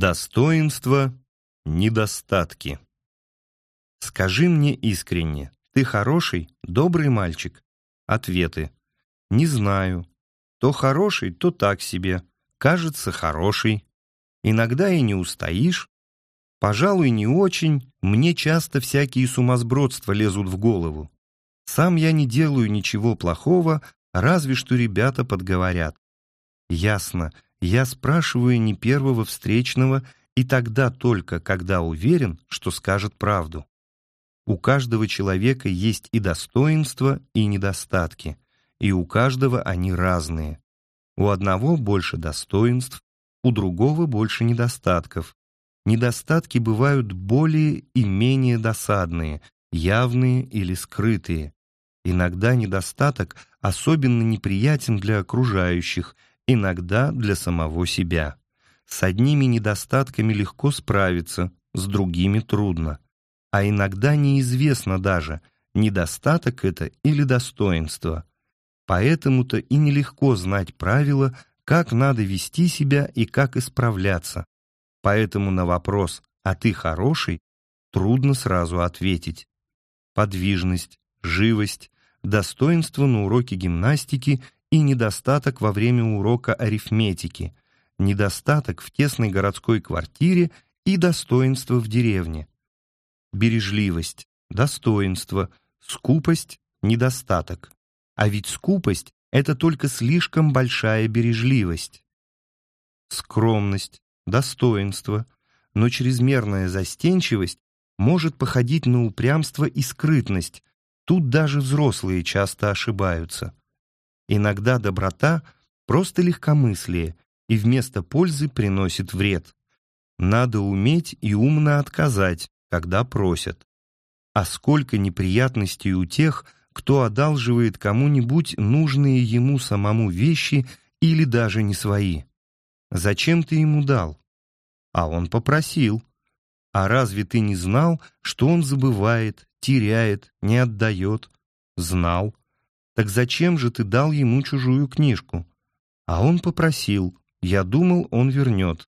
Достоинства, недостатки. Скажи мне искренне, ты хороший, добрый мальчик? Ответы. Не знаю. То хороший, то так себе. Кажется, хороший. Иногда и не устоишь. Пожалуй, не очень. Мне часто всякие сумасбродства лезут в голову. Сам я не делаю ничего плохого, разве что ребята подговорят. Ясно, я спрашиваю не первого встречного и тогда только, когда уверен, что скажет правду. У каждого человека есть и достоинства, и недостатки, и у каждого они разные. У одного больше достоинств, у другого больше недостатков. Недостатки бывают более и менее досадные, явные или скрытые. Иногда недостаток особенно неприятен для окружающих – иногда для самого себя. С одними недостатками легко справиться, с другими трудно. А иногда неизвестно даже, недостаток это или достоинство. Поэтому-то и нелегко знать правила, как надо вести себя и как исправляться. Поэтому на вопрос «А ты хороший?» трудно сразу ответить. Подвижность, живость, достоинство на уроке гимнастики и недостаток во время урока арифметики, недостаток в тесной городской квартире и достоинство в деревне. Бережливость, достоинство, скупость, недостаток. А ведь скупость — это только слишком большая бережливость. Скромность, достоинство, но чрезмерная застенчивость может походить на упрямство и скрытность, тут даже взрослые часто ошибаются. Иногда доброта — просто легкомыслие и вместо пользы приносит вред. Надо уметь и умно отказать, когда просят. А сколько неприятностей у тех, кто одалживает кому-нибудь нужные ему самому вещи или даже не свои. Зачем ты ему дал? А он попросил. А разве ты не знал, что он забывает, теряет, не отдает? Знал. Так зачем же ты дал ему чужую книжку? А он попросил. Я думал, он вернет.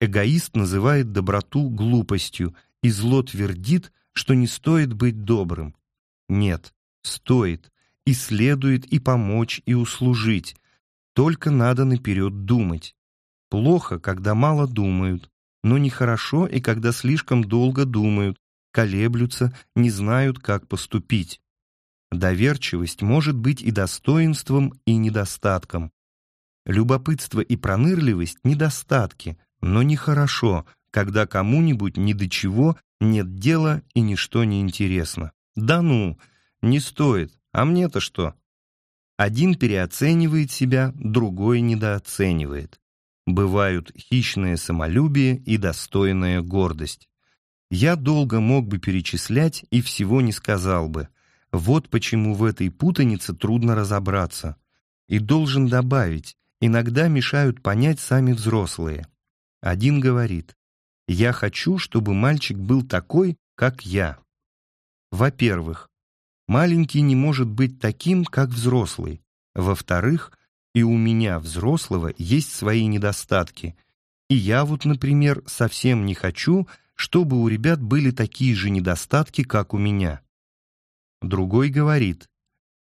Эгоист называет доброту глупостью, и зло твердит, что не стоит быть добрым. Нет, стоит, и следует и помочь, и услужить. Только надо наперед думать. Плохо, когда мало думают, но нехорошо и когда слишком долго думают, колеблются, не знают, как поступить. Доверчивость может быть и достоинством, и недостатком. Любопытство и пронырливость — недостатки, но нехорошо, когда кому-нибудь ни до чего нет дела и ничто не интересно. Да ну, не стоит, а мне-то что? Один переоценивает себя, другой недооценивает. Бывают хищное самолюбие и достойная гордость. Я долго мог бы перечислять и всего не сказал бы — вот почему в этой путанице трудно разобраться. И должен добавить, иногда мешают понять сами взрослые. Один говорит, «Я хочу, чтобы мальчик был такой, как я». Во-первых, маленький не может быть таким, как взрослый. Во-вторых, и у меня, взрослого, есть свои недостатки. И я вот, например, совсем не хочу, чтобы у ребят были такие же недостатки, как у меня. Другой говорит,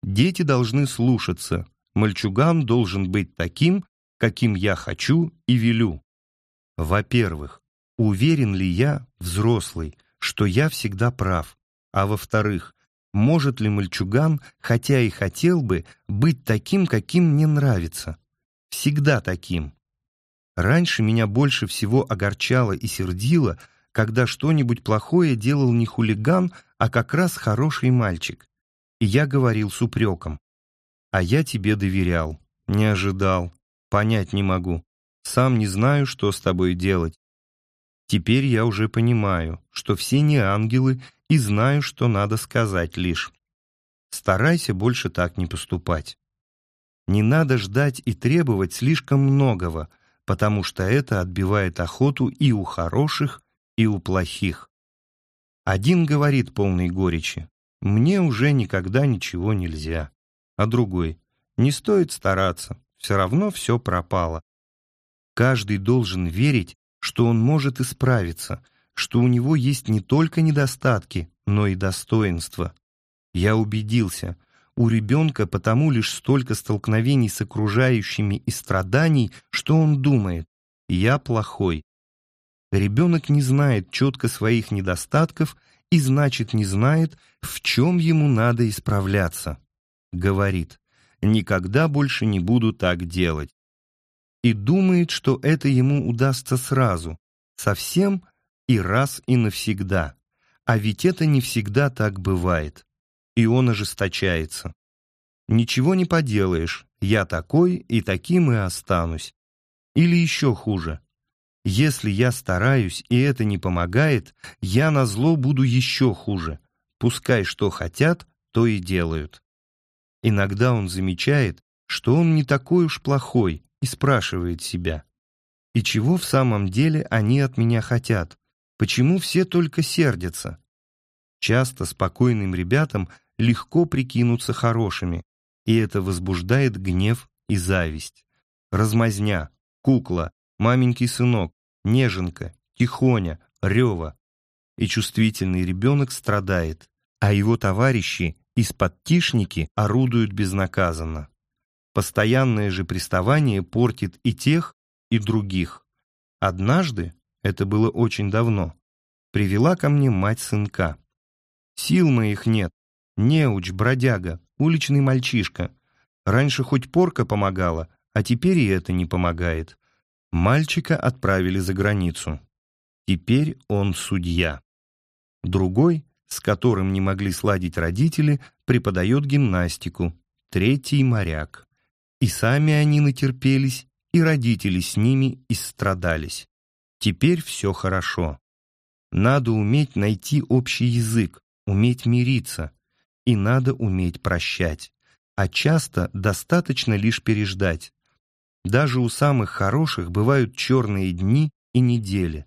дети должны слушаться, мальчуган должен быть таким, каким я хочу и велю. Во-первых, уверен ли я, взрослый, что я всегда прав? А во-вторых, может ли мальчуган, хотя и хотел бы, быть таким, каким мне нравится? Всегда таким. Раньше меня больше всего огорчало и сердило, когда что-нибудь плохое делал не хулиган, а как раз хороший мальчик. И я говорил с упреком. А я тебе доверял, не ожидал, понять не могу. Сам не знаю, что с тобой делать. Теперь я уже понимаю, что все не ангелы и знаю, что надо сказать лишь. Старайся больше так не поступать. Не надо ждать и требовать слишком многого, потому что это отбивает охоту и у хороших, и у плохих. Один говорит полной горечи, «Мне уже никогда ничего нельзя», а другой, «Не стоит стараться, все равно все пропало». Каждый должен верить, что он может исправиться, что у него есть не только недостатки, но и достоинства. Я убедился, у ребенка потому лишь столько столкновений с окружающими и страданий, что он думает «я плохой». Ребенок не знает четко своих недостатков и значит не знает, в чем ему надо исправляться. Говорит «никогда больше не буду так делать». И думает, что это ему удастся сразу, совсем и раз и навсегда. А ведь это не всегда так бывает и он ожесточается. Ничего не поделаешь, я такой и таким и останусь. Или еще хуже. Если я стараюсь, и это не помогает, я назло буду еще хуже. Пускай что хотят, то и делают. Иногда он замечает, что он не такой уж плохой, и спрашивает себя, и чего в самом деле они от меня хотят, почему все только сердятся. Часто спокойным ребятам легко прикинуться хорошими, и это возбуждает гнев и зависть. Размазня, кукла, маменький сынок, неженка, тихоня, рева. И чувствительный ребенок страдает, а его товарищи из-под тишники орудуют безнаказанно. Постоянное же приставание портит и тех, и других. Однажды, это было очень давно, привела ко мне мать сынка. Сил моих нет, Неуч, бродяга, уличный мальчишка. Раньше хоть порка помогала, а теперь и это не помогает. Мальчика отправили за границу. Теперь он судья. Другой, с которым не могли сладить родители, преподает гимнастику. Третий — моряк. И сами они натерпелись, и родители с ними истрадались. Теперь все хорошо. Надо уметь найти общий язык, уметь мириться, и надо уметь прощать. А часто достаточно лишь переждать. Даже у самых хороших бывают черные дни и недели.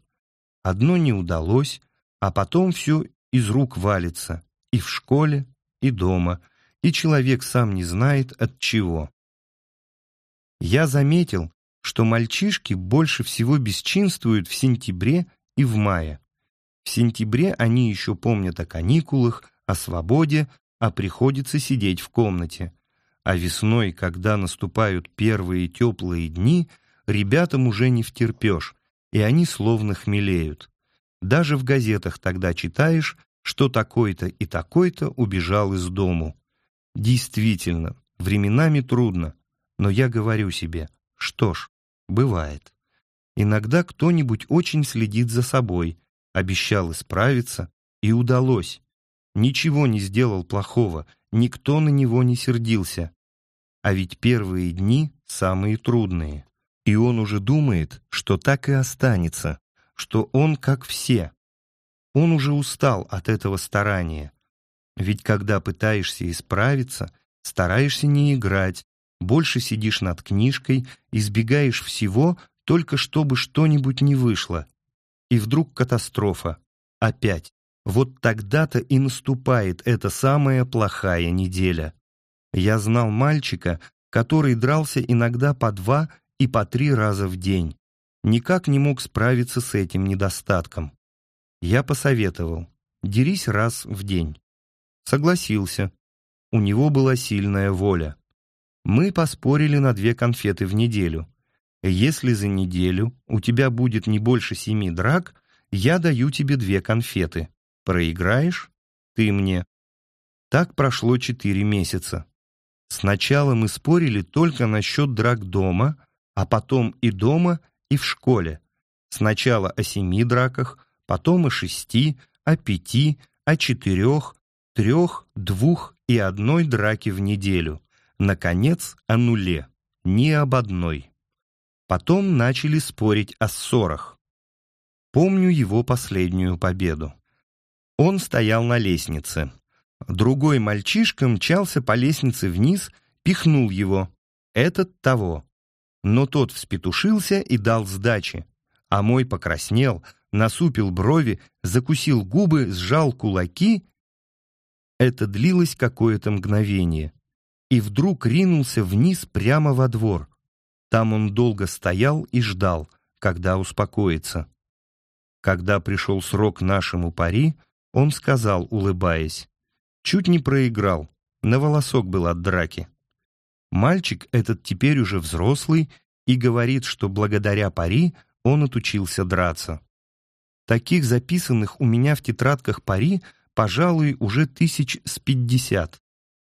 Одно не удалось, а потом все из рук валится. И в школе, и дома, и человек сам не знает от чего. Я заметил, что мальчишки больше всего бесчинствуют в сентябре и в мае. В сентябре они еще помнят о каникулах, о свободе, а приходится сидеть в комнате. А весной, когда наступают первые теплые дни, ребятам уже не втерпешь, и они словно хмелеют. Даже в газетах тогда читаешь, что такой-то и такой-то убежал из дому. Действительно, временами трудно, но я говорю себе, что ж, бывает. Иногда кто-нибудь очень следит за собой, обещал исправиться, и удалось ничего не сделал плохого, никто на него не сердился. А ведь первые дни самые трудные. И он уже думает, что так и останется, что он как все. Он уже устал от этого старания. Ведь когда пытаешься исправиться, стараешься не играть, больше сидишь над книжкой, избегаешь всего, только чтобы что-нибудь не вышло. И вдруг катастрофа. Опять. Вот тогда-то и наступает эта самая плохая неделя. Я знал мальчика, который дрался иногда по два и по три раза в день. Никак не мог справиться с этим недостатком. Я посоветовал, дерись раз в день. Согласился. У него была сильная воля. Мы поспорили на две конфеты в неделю. Если за неделю у тебя будет не больше семи драк, я даю тебе две конфеты. Проиграешь — ты мне. Так прошло четыре месяца. Сначала мы спорили только насчет драк дома, а потом и дома, и в школе. Сначала о семи драках, потом о шести, о пяти, о четырех, трех, двух и одной драке в неделю. Наконец, о нуле, ни об одной. Потом начали спорить о ссорах. Помню его последнюю победу. Он стоял на лестнице. Другой мальчишка мчался по лестнице вниз, пихнул его. Этот того. Но тот вспетушился и дал сдачи. А мой покраснел, насупил брови, закусил губы, сжал кулаки. Это длилось какое-то мгновение. И вдруг ринулся вниз прямо во двор. Там он долго стоял и ждал, когда успокоится. Когда пришел срок нашему пари, он сказал, улыбаясь, «Чуть не проиграл, на волосок был от драки». Мальчик этот теперь уже взрослый и говорит, что благодаря пари он отучился драться. Таких записанных у меня в тетрадках пари, пожалуй, уже тысяч с пятьдесят.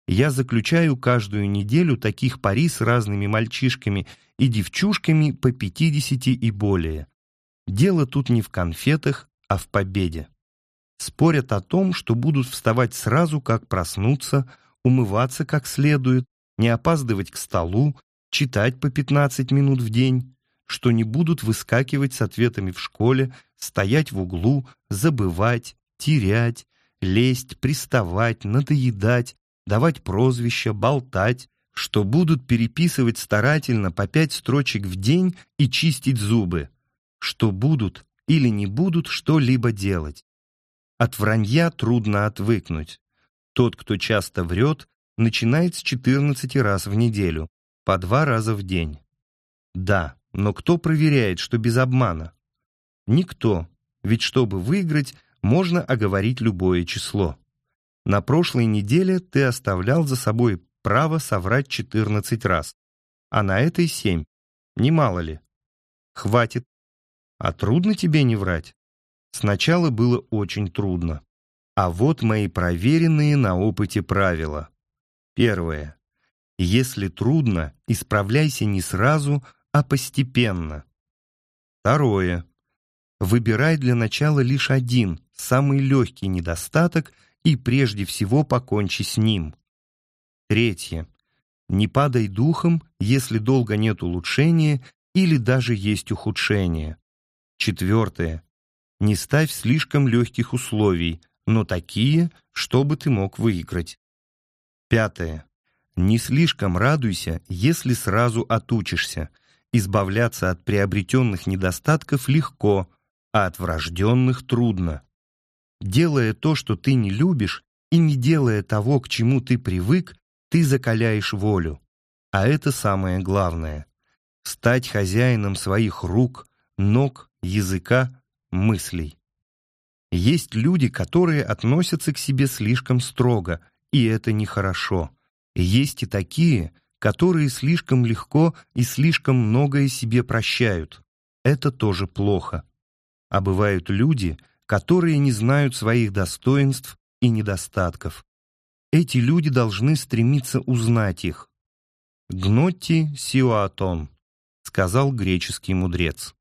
Я заключаю каждую неделю таких пари с разными мальчишками и девчушками по пятидесяти и более. Дело тут не в конфетах, а в победе. Спорят о том, что будут вставать сразу, как проснуться, умываться как следует, не опаздывать к столу, читать по 15 минут в день, что не будут выскакивать с ответами в школе, стоять в углу, забывать, терять, лезть, приставать, надоедать, давать прозвища, болтать, что будут переписывать старательно по пять строчек в день и чистить зубы, что будут или не будут что-либо делать. От вранья трудно отвыкнуть. Тот, кто часто врет, начинает с 14 раз в неделю, по два раза в день. Да, но кто проверяет, что без обмана? Никто, ведь чтобы выиграть, можно оговорить любое число. На прошлой неделе ты оставлял за собой право соврать 14 раз, а на этой 7. Немало ли? Хватит. А трудно тебе не врать? Сначала было очень трудно. А вот мои проверенные на опыте правила. Первое. Если трудно, исправляйся не сразу, а постепенно. Второе. Выбирай для начала лишь один, самый легкий недостаток и прежде всего покончи с ним. Третье. Не падай духом, если долго нет улучшения или даже есть ухудшение. Четвертое. Не ставь слишком легких условий, но такие, чтобы ты мог выиграть. Пятое. Не слишком радуйся, если сразу отучишься. Избавляться от приобретенных недостатков легко, а от врожденных трудно. Делая то, что ты не любишь, и не делая того, к чему ты привык, ты закаляешь волю. А это самое главное. Стать хозяином своих рук, ног, языка, мыслей. Есть люди, которые относятся к себе слишком строго, и это нехорошо. Есть и такие, которые слишком легко и слишком многое себе прощают. Это тоже плохо. А бывают люди, которые не знают своих достоинств и недостатков. Эти люди должны стремиться узнать их. «Гнотти сиуатон», — сказал греческий мудрец.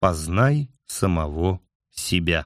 «Познай самого себя».